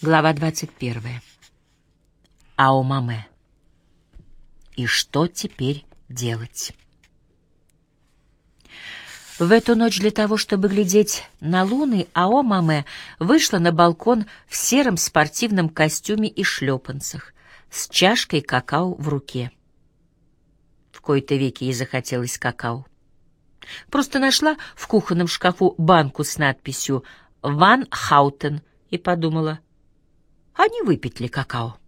Глава 21. Аомаме. И что теперь делать? В эту ночь для того, чтобы глядеть на луны, Аомаме вышла на балкон в сером спортивном костюме и шлепанцах, с чашкой какао в руке. В кои-то веки ей захотелось какао. Просто нашла в кухонном шкафу банку с надписью «Ван Хаутен» и подумала — а не выпить ли какао?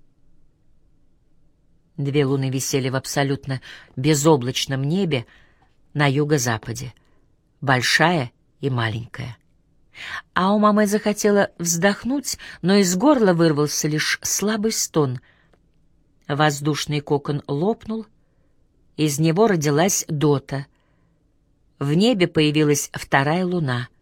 Две луны висели в абсолютно безоблачном небе на юго-западе, большая и маленькая. А у мамы захотела вздохнуть, но из горла вырвался лишь слабый стон. Воздушный кокон лопнул, из него родилась Дота. В небе появилась вторая луна —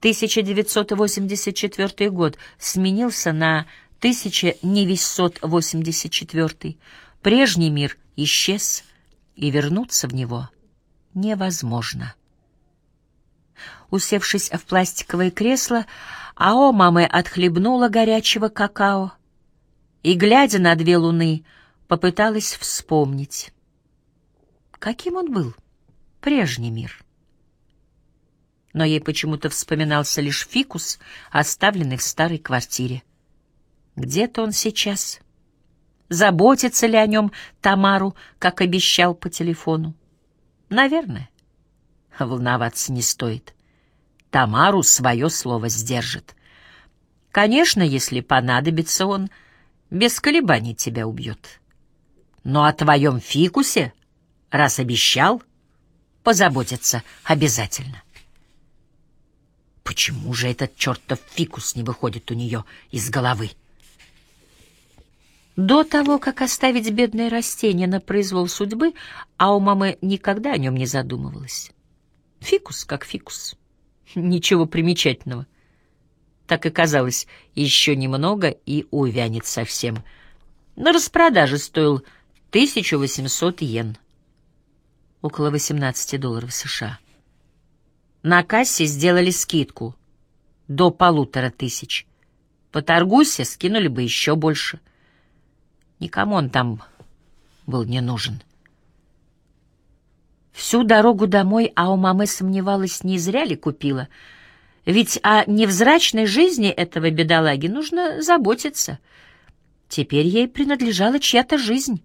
1984 год сменился на 1984. Прежний мир исчез, и вернуться в него невозможно. Усевшись в пластиковое кресло, Ао мамы отхлебнула горячего какао и, глядя на две луны, попыталась вспомнить, каким он был, прежний мир но ей почему-то вспоминался лишь фикус, оставленный в старой квартире. Где-то он сейчас. Заботится ли о нем Тамару, как обещал по телефону? Наверное. Волноваться не стоит. Тамару свое слово сдержит. Конечно, если понадобится, он без колебаний тебя убьет. Но о твоем фикусе, раз обещал, позаботиться обязательно. Почему же этот чертов фикус не выходит у нее из головы? До того, как оставить бедное растение на произвол судьбы, а у мамы никогда о нем не задумывалась. Фикус как фикус. Ничего примечательного. Так и казалось, еще немного и увянет совсем. На распродаже стоил 1800 йен. Около 18 долларов США. На кассе сделали скидку до полутора тысяч. Поторгуйся, скинули бы еще больше. Никому он там был не нужен. Всю дорогу домой а у мамы сомневалась, не зря ли купила. Ведь о невзрачной жизни этого бедолаги нужно заботиться. Теперь ей принадлежала чья-то жизнь.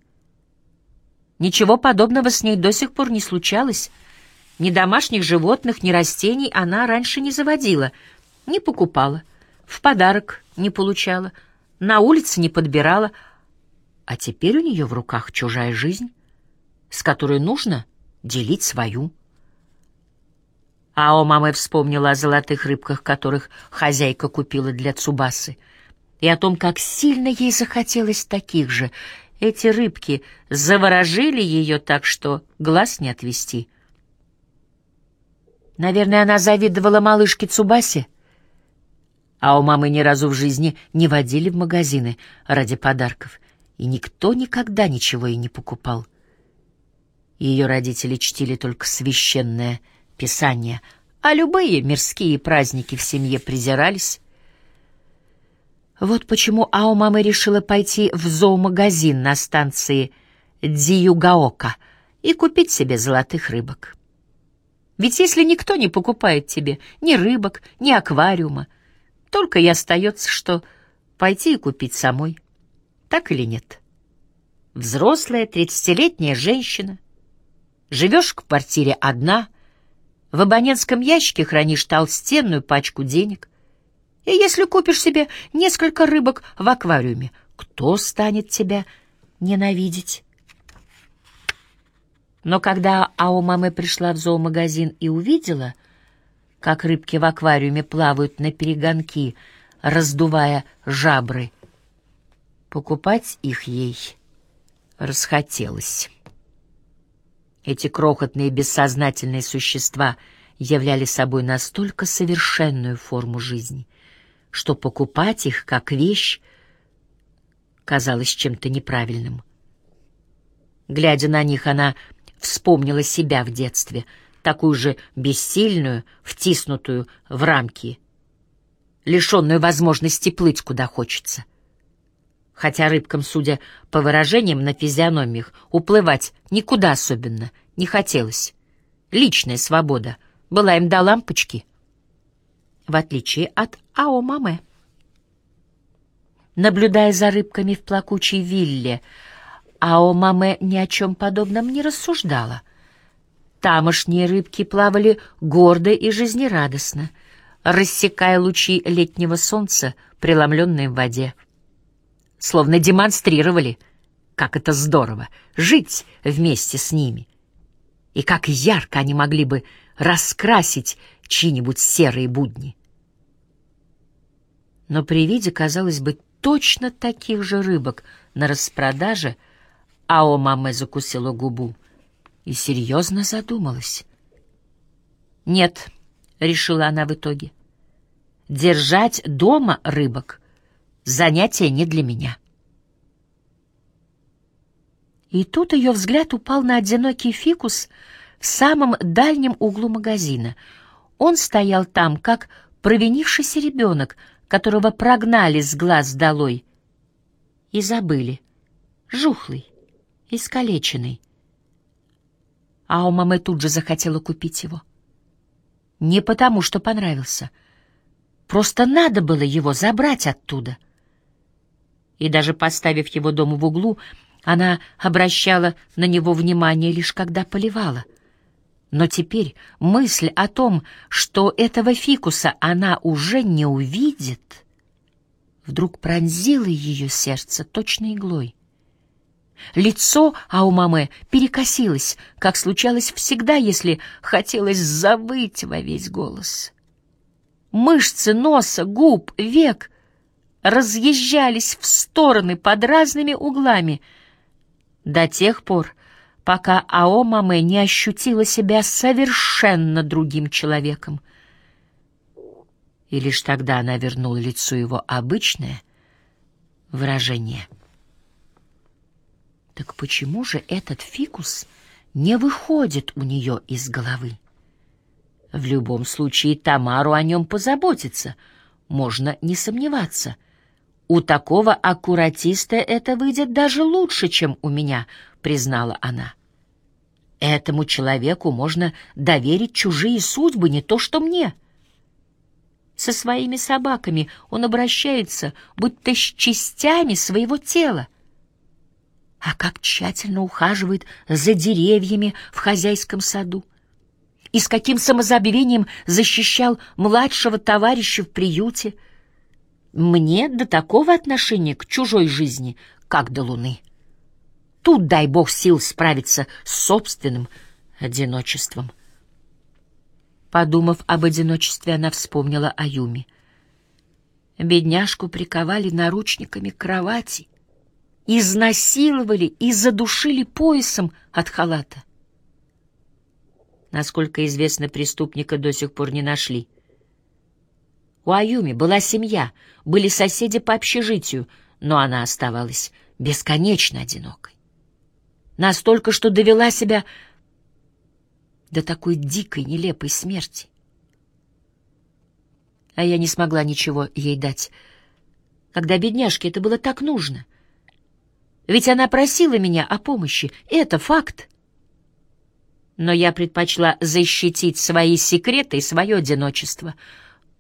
Ничего подобного с ней до сих пор не случалось — ни домашних животных, ни растений она раньше не заводила, не покупала, в подарок не получала, на улице не подбирала, а теперь у нее в руках чужая жизнь, с которой нужно делить свою. А о мамы вспомнила о золотых рыбках, которых хозяйка купила для Цубасы, и о том, как сильно ей захотелось таких же. Эти рыбки заворожили ее так, что глаз не отвести — Наверное, она завидовала малышке Цубасе. А у мамы ни разу в жизни не водили в магазины ради подарков, и никто никогда ничего ей не покупал. Ее родители чтили только священное писание, а любые мирские праздники в семье презирались. Вот почему Ао мама решила пойти в зоомагазин на станции Дзиюгаока и купить себе золотых рыбок. Ведь если никто не покупает тебе ни рыбок, ни аквариума, только и остается, что пойти и купить самой. Так или нет? Взрослая тридцатилетняя женщина. Живешь в квартире одна, в абонентском ящике хранишь толстенную пачку денег. И если купишь себе несколько рыбок в аквариуме, кто станет тебя ненавидеть? Но когда Ао мамы пришла в зоомагазин и увидела, как рыбки в аквариуме плавают на перегонки, раздувая жабры, покупать их ей расхотелось. Эти крохотные бессознательные существа являли собой настолько совершенную форму жизни, что покупать их как вещь казалось чем-то неправильным. Глядя на них, она вспомнила себя в детстве, такую же бессильную, втиснутую в рамки. лишенную возможности плыть куда хочется. Хотя рыбкам, судя по выражениям на физиономиях, уплывать никуда особенно не хотелось. Личная свобода была им до лампочки, в отличие от Ао-Маме. Наблюдая за рыбками в плакучей вилле, Ао-Маме ни о чем подобном не рассуждала. Тамошние рыбки плавали гордо и жизнерадостно, рассекая лучи летнего солнца, преломленные в воде. Словно демонстрировали, как это здорово — жить вместе с ними. И как ярко они могли бы раскрасить чьи-нибудь серые будни. Но при виде, казалось бы, точно таких же рыбок на распродаже, Ао Маме закусила губу и серьезно задумалась. «Нет», — решила она в итоге, — «держать дома рыбок — занятие не для меня». И тут ее взгляд упал на одинокий фикус в самом дальнем углу магазина. Он стоял там, как провинившийся ребенок — которого прогнали с глаз долой, и забыли, жухлый, искалеченный. А у мамы тут же захотела купить его. Не потому, что понравился. Просто надо было его забрать оттуда. И даже поставив его дома в углу, она обращала на него внимание лишь когда поливала — но теперь мысль о том, что этого фикуса она уже не увидит, вдруг пронзила ее сердце точной иглой. Лицо Аумаме перекосилось, как случалось всегда, если хотелось завыть во весь голос. Мышцы носа, губ, век разъезжались в стороны под разными углами до тех пор, пока Аомаме не ощутила себя совершенно другим человеком. И лишь тогда она вернула лицу его обычное выражение. Так почему же этот фикус не выходит у нее из головы? В любом случае Тамару о нем позаботиться, можно не сомневаться. У такого аккуратиста это выйдет даже лучше, чем у меня — признала она. Этому человеку можно доверить чужие судьбы, не то что мне. Со своими собаками он обращается, будто с частями своего тела. А как тщательно ухаживает за деревьями в хозяйском саду. И с каким самозабвением защищал младшего товарища в приюте. Мне до такого отношения к чужой жизни, как до луны. Тут, дай бог, сил справиться с собственным одиночеством. Подумав об одиночестве, она вспомнила о Юме. Бедняжку приковали наручниками к кровати, изнасиловали и задушили поясом от халата. Насколько известно, преступника до сих пор не нашли. У Аюми была семья, были соседи по общежитию, но она оставалась бесконечно одинокой настолько, что довела себя до такой дикой, нелепой смерти. А я не смогла ничего ей дать, когда бедняжке это было так нужно. Ведь она просила меня о помощи, это факт. Но я предпочла защитить свои секреты и свое одиночество.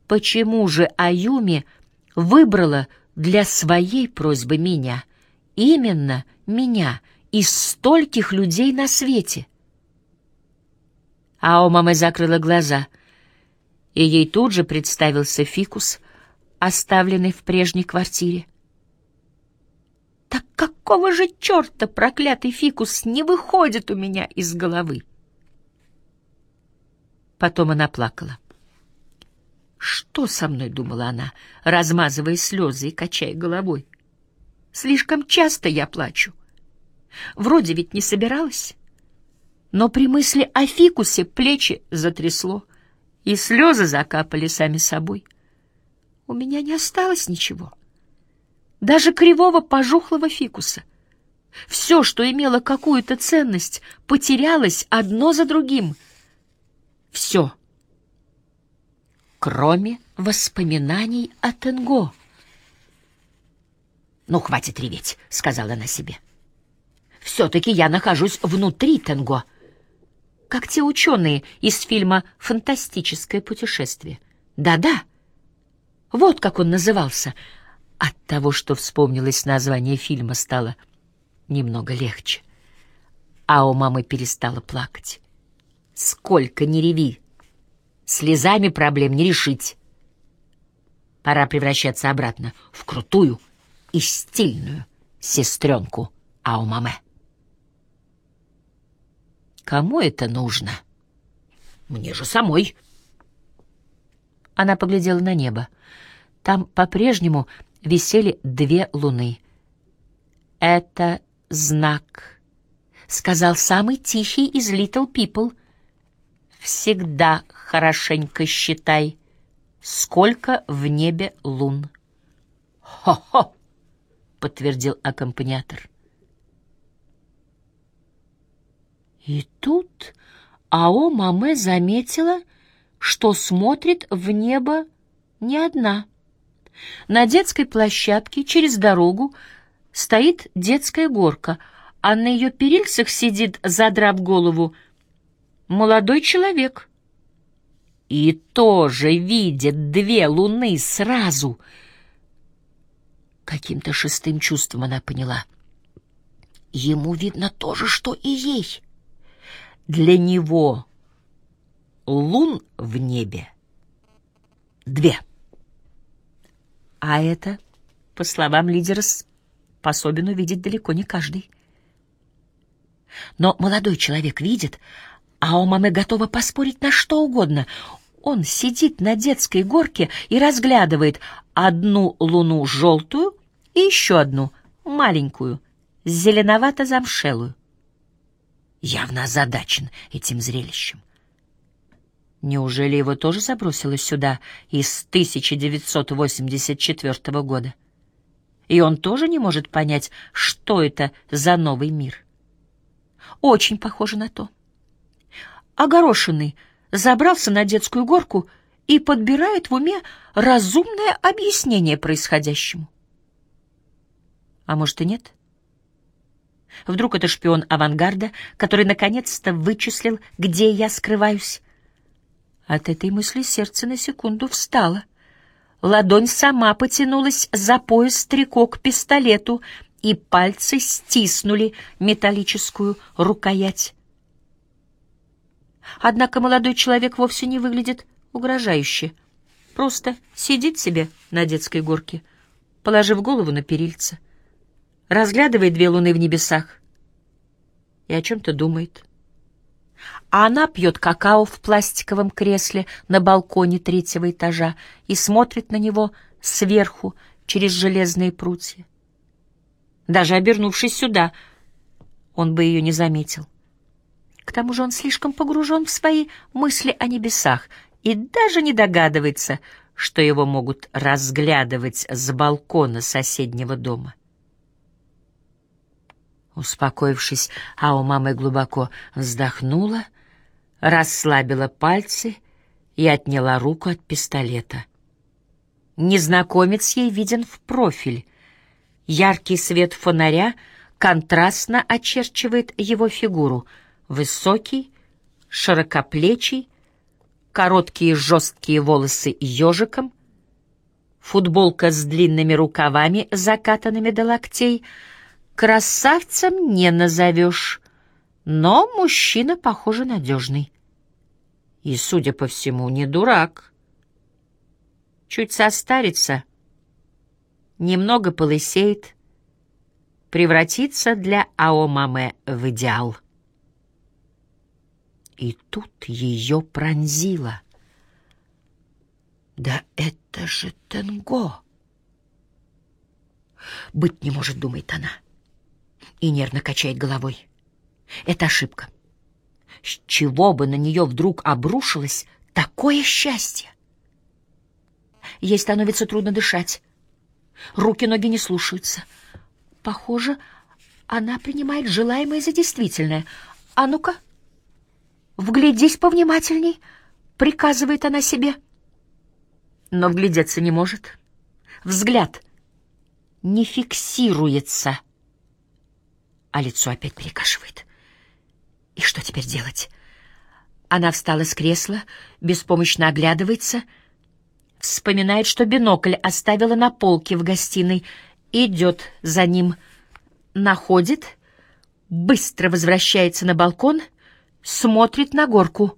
Почему же Аюми выбрала для своей просьбы меня? Именно меня — из стольких людей на свете. А у мамы закрыла глаза, и ей тут же представился фикус, оставленный в прежней квартире. Так какого же черта проклятый фикус не выходит у меня из головы? Потом она плакала. Что со мной, думала она, размазывая слезы и качая головой? Слишком часто я плачу. Вроде ведь не собиралась. Но при мысли о фикусе плечи затрясло, и слезы закапали сами собой. У меня не осталось ничего. Даже кривого пожухлого фикуса. Все, что имело какую-то ценность, потерялось одно за другим. Все. кроме воспоминаний о Тенго. «Ну, хватит реветь», — сказала она себе. «Все-таки я нахожусь внутри Тенго» как те ученые из фильма «Фантастическое путешествие». Да-да, вот как он назывался. От того, что вспомнилось название фильма, стало немного легче. А у мамы перестала плакать. Сколько ни реви, слезами проблем не решить. Пора превращаться обратно в крутую и стильную сестренку Аумаме. Кому это нужно? Мне же самой. Она поглядела на небо. Там по-прежнему висели две луны. «Это знак», — сказал самый тихий из Little People. «Всегда хорошенько считай, сколько в небе лун». «Хо-хо!» — подтвердил аккомпаниатор. И тут Ао Маме заметила, что смотрит в небо не одна. На детской площадке через дорогу стоит детская горка, а на ее перильцах сидит, задрав голову, молодой человек. И тоже видит две луны сразу. Каким-то шестым чувством она поняла. Ему видно то же, что и ей. Для него лун в небе две. А это, по словам лидера, способен увидеть далеко не каждый. Но молодой человек видит, а у мамы готова поспорить на что угодно. Он сидит на детской горке и разглядывает одну луну желтую и еще одну маленькую, зеленовато-замшелую явно озадачен этим зрелищем. Неужели его тоже забросило сюда из 1984 года? И он тоже не может понять, что это за новый мир. Очень похоже на то. Огорошенный забрался на детскую горку и подбирает в уме разумное объяснение происходящему. А может и нет? — Вдруг это шпион авангарда, который наконец-то вычислил, где я скрываюсь? От этой мысли сердце на секунду встало. Ладонь сама потянулась за пояс трико к пистолету, и пальцы стиснули металлическую рукоять. Однако молодой человек вовсе не выглядит угрожающе. Просто сидит себе на детской горке, положив голову на перильце разглядывает две луны в небесах и о чем-то думает. А она пьет какао в пластиковом кресле на балконе третьего этажа и смотрит на него сверху через железные прутья. Даже обернувшись сюда, он бы ее не заметил. К тому же он слишком погружен в свои мысли о небесах и даже не догадывается, что его могут разглядывать с балкона соседнего дома. Успокоившись, Ао мама глубоко вздохнула, расслабила пальцы и отняла руку от пистолета. Незнакомец ей виден в профиль. Яркий свет фонаря контрастно очерчивает его фигуру. Высокий, широкоплечий, короткие жесткие волосы ежиком, футболка с длинными рукавами, закатанными до локтей — Красавцем не назовешь, но мужчина, похоже, надежный. И, судя по всему, не дурак. Чуть состарится, немного полысеет, превратится для Аомаме в идеал. И тут ее пронзило. Да это же Тенго! Быть не может, думает она и нервно качает головой. Это ошибка. С чего бы на нее вдруг обрушилось такое счастье? Ей становится трудно дышать. Руки-ноги не слушаются. Похоже, она принимает желаемое за действительное. А ну-ка, вглядись повнимательней, приказывает она себе. но вглядеться не может. Взгляд не фиксируется, а лицо опять перекашивает. И что теперь делать? Она встала с кресла, беспомощно оглядывается, вспоминает, что бинокль оставила на полке в гостиной, идет за ним, находит, быстро возвращается на балкон, смотрит на горку.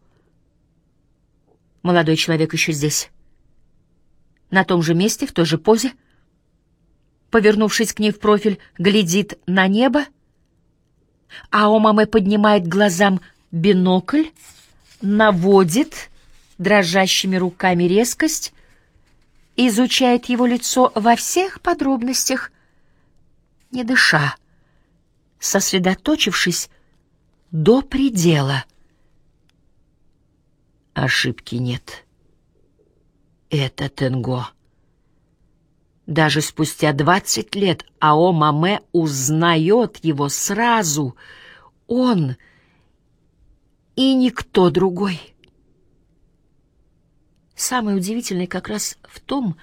Молодой человек еще здесь. На том же месте, в той же позе. Повернувшись к ней в профиль, глядит на небо, а у мамы поднимает глазам бинокль, наводит дрожащими руками резкость, изучает его лицо во всех подробностях, не дыша, сосредоточившись до предела. Ошибки нет. Это Тенго. Даже спустя двадцать лет Ао Маме узнает его сразу. Он и никто другой. Самое удивительное как раз в том,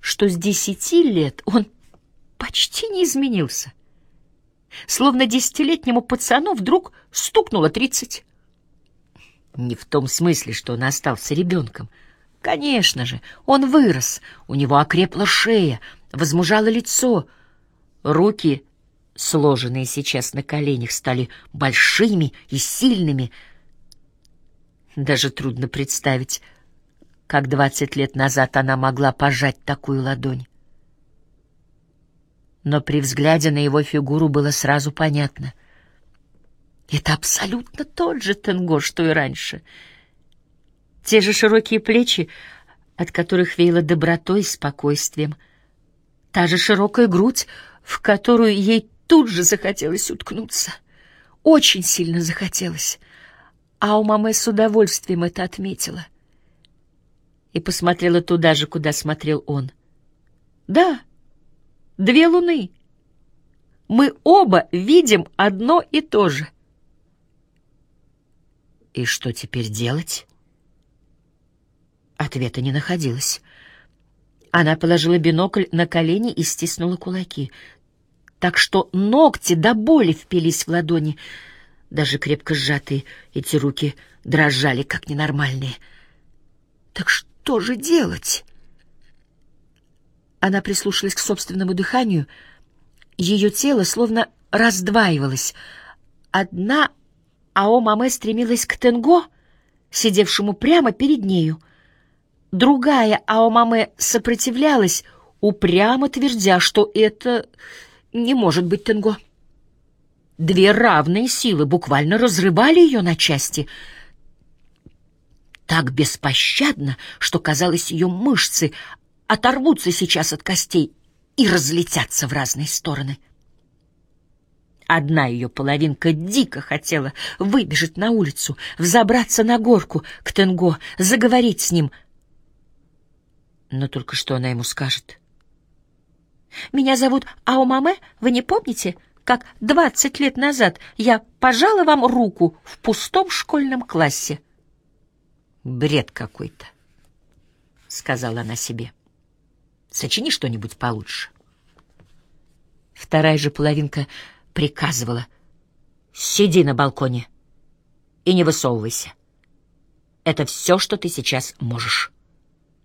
что с десяти лет он почти не изменился. Словно десятилетнему пацану вдруг стукнуло тридцать. Не в том смысле, что он остался ребенком. Конечно же, он вырос, у него окрепла шея, возмужало лицо. Руки, сложенные сейчас на коленях, стали большими и сильными — даже трудно представить, как двадцать лет назад она могла пожать такую ладонь. Но при взгляде на его фигуру было сразу понятно. Это абсолютно тот же Тенго, что и раньше. Те же широкие плечи, от которых веяло добротой и спокойствием. Та же широкая грудь, в которую ей тут же захотелось уткнуться. Очень сильно захотелось а у мамы с удовольствием это отметила. И посмотрела туда же, куда смотрел он. Да, две луны. Мы оба видим одно и то же. И что теперь делать? Ответа не находилось. Она положила бинокль на колени и стиснула кулаки, так что ногти до боли впились в ладони — даже крепко сжатые эти руки дрожали, как ненормальные. Так что же делать? Она прислушалась к собственному дыханию. Ее тело словно раздваивалось. Одна Ао-Маме стремилась к Тенго, сидевшему прямо перед нею. Другая Ао-Маме сопротивлялась, упрямо твердя, что это не может быть Тенго. Две равные силы буквально разрывали ее на части. Так беспощадно, что, казалось, ее мышцы оторвутся сейчас от костей и разлетятся в разные стороны. Одна ее половинка дико хотела выбежать на улицу, взобраться на горку к Тенго, заговорить с ним. Но только что она ему скажет? «Меня зовут Аомаме, вы не помните?» как двадцать лет назад я пожала вам руку в пустом школьном классе. Бред какой-то, сказала она себе. Сочини что-нибудь получше. Вторая же половинка приказывала: "Сиди на балконе и не высовывайся. Это все, что ты сейчас можешь.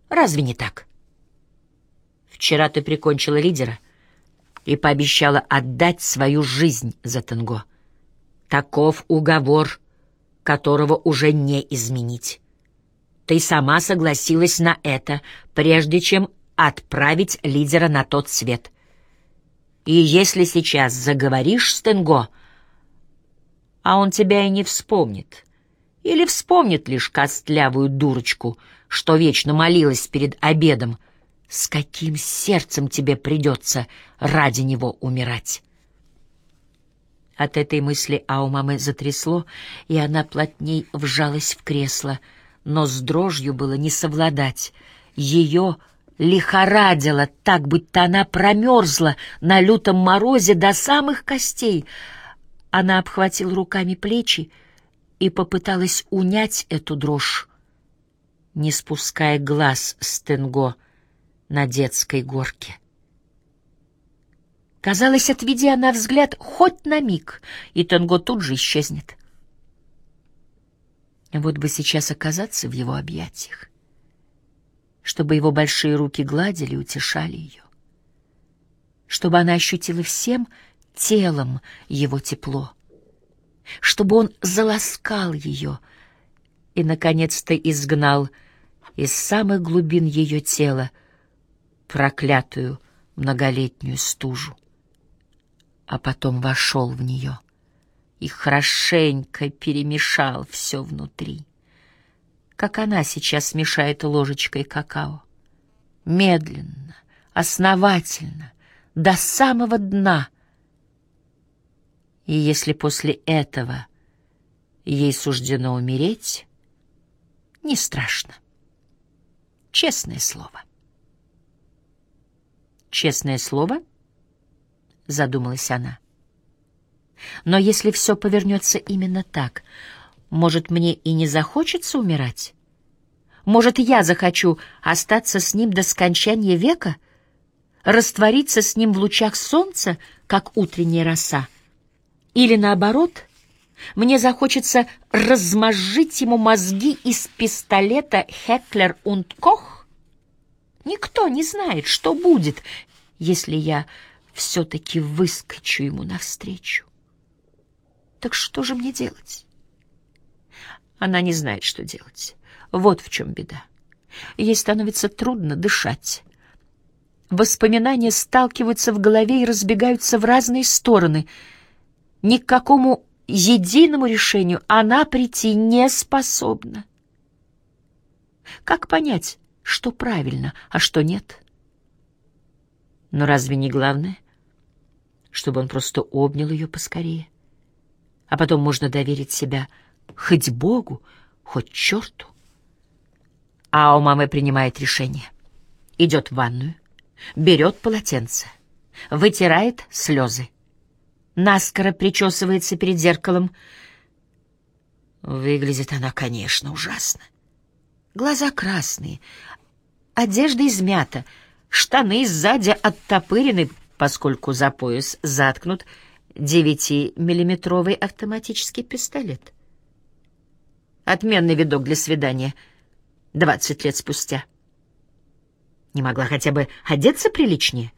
Разве не так? Вчера ты прикончила лидера, и пообещала отдать свою жизнь за Тенго. Таков уговор, которого уже не изменить. Ты сама согласилась на это, прежде чем отправить лидера на тот свет. И если сейчас заговоришь с Тенго, а он тебя и не вспомнит, или вспомнит лишь костлявую дурочку, что вечно молилась перед обедом, с каким сердцем тебе придется ради него умирать? От этой мысли Аумамы затрясло, и она плотней вжалась в кресло, но с дрожью было не совладать. Ее лихорадило так, будто она промерзла на лютом морозе до самых костей. Она обхватила руками плечи и попыталась унять эту дрожь, не спуская глаз с Тенго — на детской горке. Казалось, отведи она взгляд хоть на миг, и Танго тут же исчезнет. Вот бы сейчас оказаться в его объятиях, чтобы его большие руки гладили, утешали ее, чтобы она ощутила всем телом его тепло, чтобы он заласкал ее и, наконец-то, изгнал из самых глубин ее тела проклятую многолетнюю стужу, а потом вошел в нее и хорошенько перемешал все внутри, как она сейчас смешает ложечкой какао. Медленно, основательно, до самого дна. И если после этого ей суждено умереть, не страшно. Честное слово. Честное слово? Задумалась она. Но если все повернется именно так, может, мне и не захочется умирать? Может, я захочу остаться с ним до скончания века? Раствориться с ним в лучах солнца, как утренняя роса? Или наоборот, мне захочется размозжить ему мозги из пистолета «Хеклер und Кох»? Никто не знает, что будет, если я все-таки выскочу ему навстречу. Так что же мне делать? Она не знает, что делать. Вот в чем беда. Ей становится трудно дышать. Воспоминания сталкиваются в голове и разбегаются в разные стороны. Ни к какому единому решению она прийти не способна. Как понять, что правильно, а что нет? Но разве не главное, чтобы он просто обнял ее поскорее? а потом можно доверить себя хоть Богу, хоть черту. А у мамы принимает решение. Идет в ванную, берет полотенце, вытирает слезы. Наскоро причесывается перед зеркалом. Выглядит она, конечно, ужасно. Глаза красные, одежда измята, штаны сзади оттопырены, поскольку за пояс заткнут — девятимиллиметровый автоматический пистолет. Отменный видок для свидания. Двадцать лет спустя. Не могла хотя бы одеться приличнее?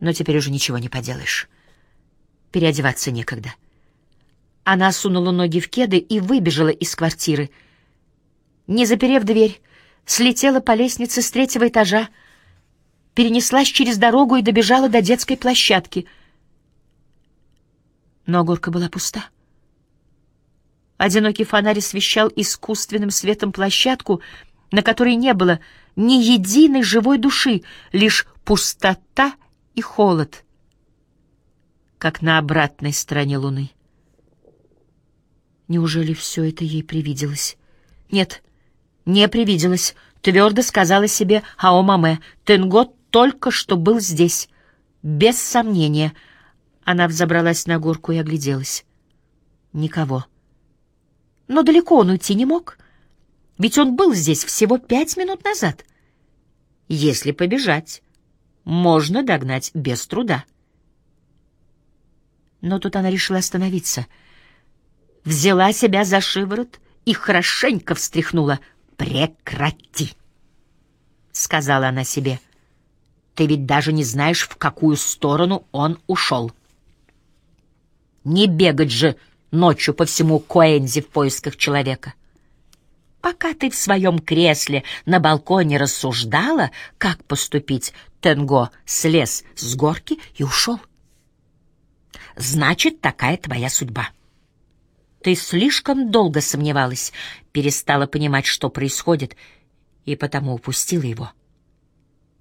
Но теперь уже ничего не поделаешь. Переодеваться некогда. Она сунула ноги в кеды и выбежала из квартиры. Не заперев дверь, слетела по лестнице с третьего этажа, перенеслась через дорогу и добежала до детской площадки — но горка была пуста. Одинокий фонарь освещал искусственным светом площадку, на которой не было ни единой живой души, лишь пустота и холод, как на обратной стороне луны. Неужели все это ей привиделось? Нет, не привиделось, твердо сказала себе Ао Маме. Тенго только что был здесь, без сомнения — она взобралась на горку и огляделась. Никого. Но далеко он уйти не мог, ведь он был здесь всего пять минут назад. Если побежать, можно догнать без труда. Но тут она решила остановиться. Взяла себя за шиворот и хорошенько встряхнула. «Прекрати!» — сказала она себе. «Ты ведь даже не знаешь, в какую сторону он ушел». Не бегать же ночью по всему Коэнзи в поисках человека. Пока ты в своем кресле на балконе рассуждала, как поступить, Тенго слез с горки и ушел. Значит, такая твоя судьба. Ты слишком долго сомневалась, перестала понимать, что происходит, и потому упустила его.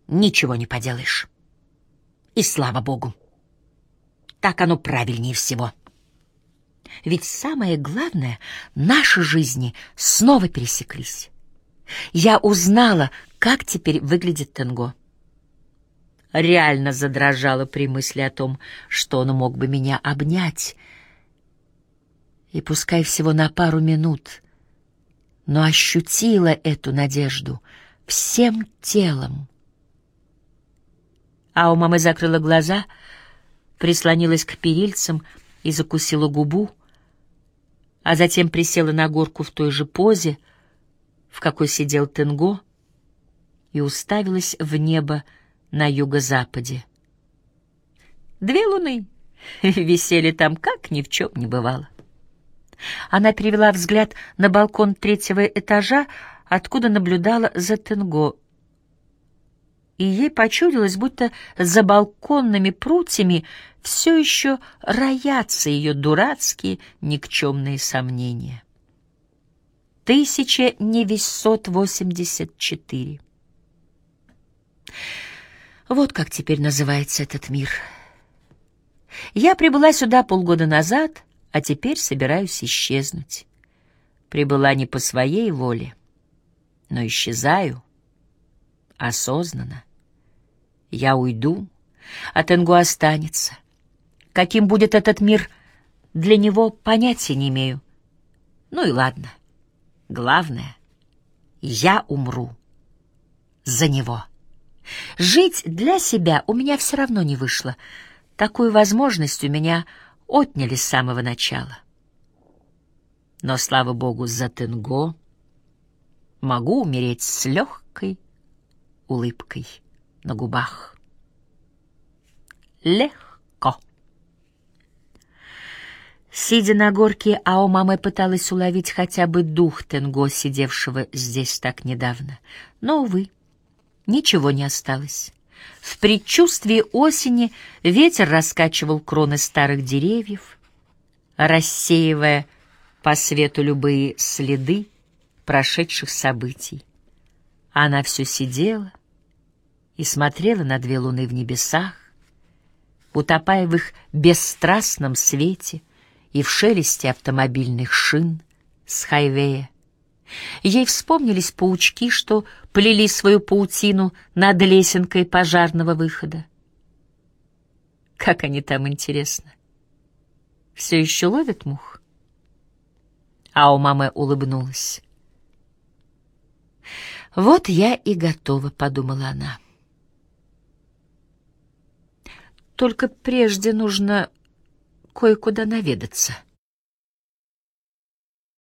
Ничего не поделаешь. И слава богу. Так оно правильнее всего. Ведь самое главное, наши жизни снова пересеклись. Я узнала, как теперь выглядит Тенго. Реально задрожала при мысли о том, что он мог бы меня обнять. И пускай всего на пару минут, но ощутила эту надежду всем телом. А у мамы закрыла глаза, прислонилась к перильцам и закусила губу, а затем присела на горку в той же позе, в какой сидел Тенго, и уставилась в небо на юго-западе. Две луны висели там, как ни в чем не бывало. Она перевела взгляд на балкон третьего этажа, откуда наблюдала за Тенго. И ей почудилось, будто за балконными прутьями все еще роятся ее дурацкие никчемные сомнения. Тысяча девятьсот восемьдесят четыре. Вот как теперь называется этот мир. Я прибыла сюда полгода назад, а теперь собираюсь исчезнуть. Прибыла не по своей воле, но исчезаю осознанно. Я уйду, а Тенгу останется. Каким будет этот мир, для него понятия не имею. Ну и ладно. Главное, я умру за него. Жить для себя у меня все равно не вышло. Такую возможность у меня отняли с самого начала. Но, слава богу, за Тенго могу умереть с легкой улыбкой на губах. Легко. Сидя на горке, Ао мама пыталась уловить хотя бы дух Тенго, сидевшего здесь так недавно. Но, увы, ничего не осталось. В предчувствии осени ветер раскачивал кроны старых деревьев, рассеивая по свету любые следы прошедших событий. Она все сидела и смотрела на две луны в небесах, утопая в их бесстрастном свете и в шелесте автомобильных шин с хайвея. Ей вспомнились паучки, что плели свою паутину над лесенкой пожарного выхода. Как они там, интересно? Все еще ловят мух? А у мамы улыбнулась. «Вот я и готова», — подумала она. «Только прежде нужно кое-куда наведаться».